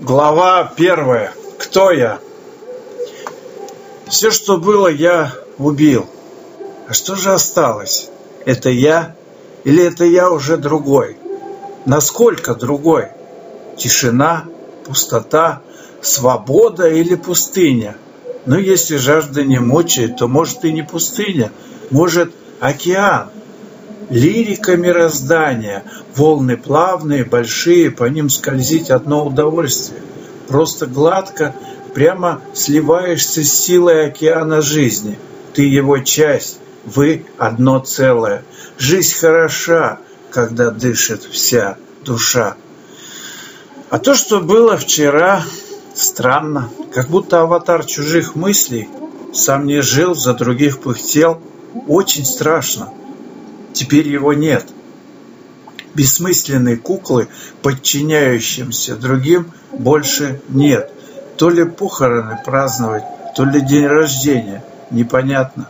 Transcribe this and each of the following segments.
Глава первая. Кто я? Все, что было, я убил. А что же осталось? Это я? Или это я уже другой? Насколько другой? Тишина, пустота, свобода или пустыня? Но если жажда не мучает, то может и не пустыня, может океан. Лирика мироздания, волны плавные, большие, по ним скользить одно удовольствие. Просто гладко, прямо сливаешься с силой океана жизни. Ты его часть, вы одно целое. Жизнь хороша, когда дышит вся душа. А то, что было вчера, странно, как будто аватар чужих мыслей, сам не жил, за других пыхтел, очень страшно. Теперь его нет. Бессмысленной куклы, подчиняющимся другим, больше нет. То ли похороны праздновать, то ли день рождения, непонятно.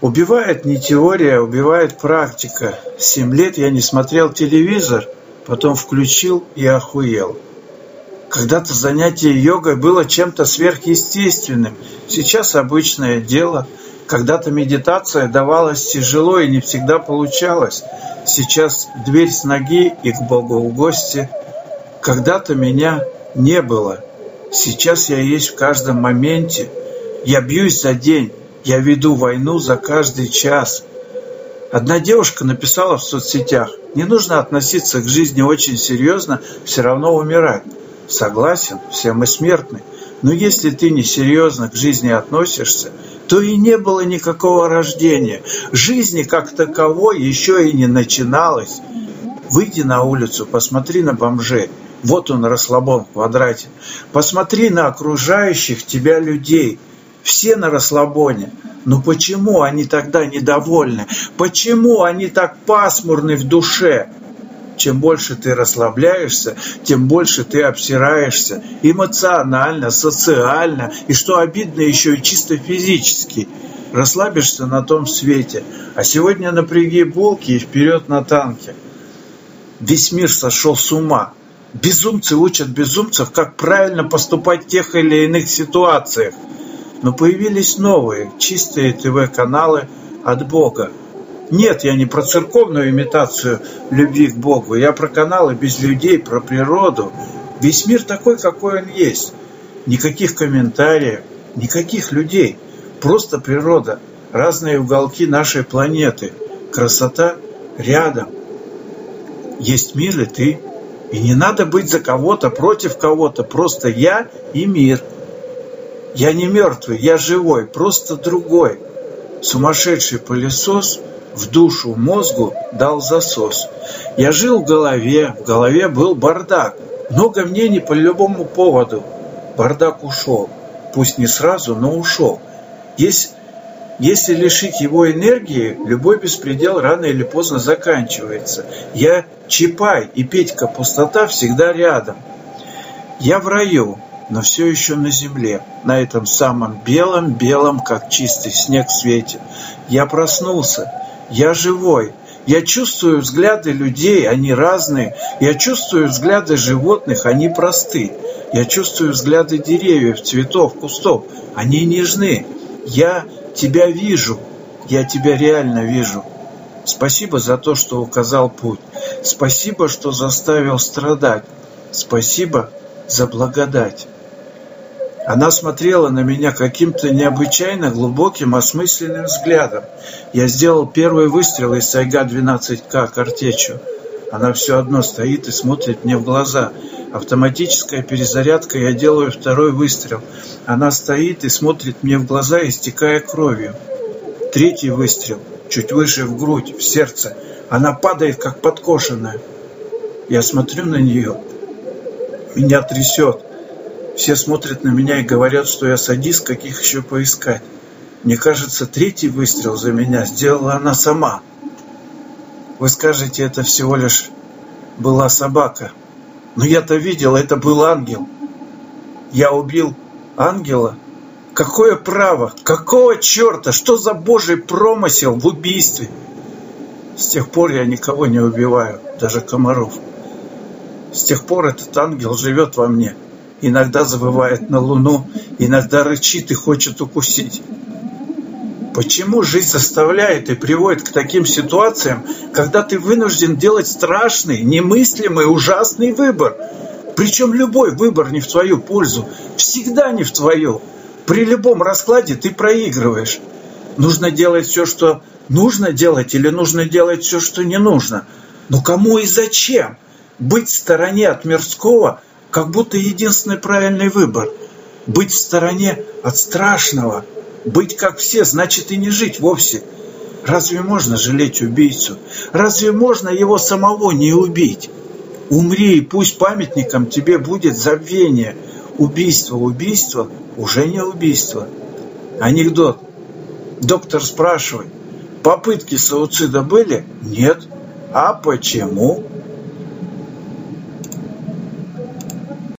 Убивает не теория, убивает практика. Семь лет я не смотрел телевизор, потом включил и охуел. Когда-то занятие йогой было чем-то сверхъестественным, сейчас обычное дело – когда-то медитация давалась тяжело и не всегда получалась. Сейчас дверь с ноги и к Богу в гости. Когда-то меня не было. Сейчас я есть в каждом моменте. Я бьюсь за день. Я веду войну за каждый час. Одна девушка написала в соцсетях, не нужно относиться к жизни очень серьезно, все равно умирать. Согласен, все мы смертны. Но если ты несерьезно к жизни относишься, то и не было никакого рождения. Жизни как таковой еще и не начиналось. Выйди на улицу, посмотри на бомжей. Вот он, расслабон в квадрате. Посмотри на окружающих тебя людей. Все на расслабоне. Но почему они тогда недовольны? Почему они так пасмурны в душе? Чем больше ты расслабляешься, тем больше ты обсираешься эмоционально, социально и, что обидно, еще и чисто физически. Расслабишься на том свете, а сегодня напряги булки и вперед на танке. Весь мир сошел с ума. Безумцы учат безумцев, как правильно поступать в тех или иных ситуациях. Но появились новые, чистые ТВ-каналы от Бога. Нет, я не про церковную имитацию любви к Богу. Я про каналы без людей, про природу. Весь мир такой, какой он есть. Никаких комментариев, никаких людей. Просто природа. Разные уголки нашей планеты. Красота рядом. Есть мир и ты. И не надо быть за кого-то, против кого-то. Просто я и мир. Я не мертвый, я живой, просто другой. Сумасшедший пылесос – в душу мозгу дал засос. Я жил в голове, в голове был бардак. Много мнений по любому поводу. Бардак ушел. Пусть не сразу, но ушел. Если, если лишить его энергии, любой беспредел рано или поздно заканчивается. Я Чапай и Петька Пустота всегда рядом. Я в раю, но все еще на земле, на этом самом белом-белом, как чистый снег свете. Я проснулся. Я живой. Я чувствую взгляды людей, они разные. Я чувствую взгляды животных, они просты. Я чувствую взгляды деревьев, цветов, кустов, они нежны. Я тебя вижу, я тебя реально вижу. Спасибо за то, что указал путь. Спасибо, что заставил страдать. Спасибо за благодать. Она смотрела на меня каким-то необычайно глубоким, осмысленным взглядом. Я сделал первый выстрел из Сайга-12К картечью. Она все одно стоит и смотрит мне в глаза. Автоматическая перезарядка, я делаю второй выстрел. Она стоит и смотрит мне в глаза, истекая кровью. Третий выстрел, чуть выше в грудь, в сердце. Она падает, как подкошенная. Я смотрю на нее. Меня трясет. Все смотрят на меня и говорят, что я садист, каких еще поискать. Мне кажется, третий выстрел за меня сделала она сама. Вы скажете, это всего лишь была собака. Но я-то видел, это был ангел. Я убил ангела? Какое право? Какого черта? Что за божий промысел в убийстве? С тех пор я никого не убиваю, даже комаров. С тех пор этот ангел живет во мне. Иногда завывает на луну, иногда рычит и хочет укусить. Почему жизнь заставляет и приводит к таким ситуациям, когда ты вынужден делать страшный, немыслимый, ужасный выбор? Причем любой выбор не в твою пользу, всегда не в твою. При любом раскладе ты проигрываешь. Нужно делать все, что нужно делать, или нужно делать все, что не нужно. Но кому и зачем? Быть в стороне от мирского, как будто единственный правильный выбор. Быть в стороне от страшного – быть как все, значит и не жить вовсе. Разве можно жалеть убийцу? Разве можно его самого не убить? Умри, и пусть памятником тебе будет забвение. Убийство, убийство уже не убийство. Анекдот. Доктор спрашивает, попытки суицида были? Нет. А почему?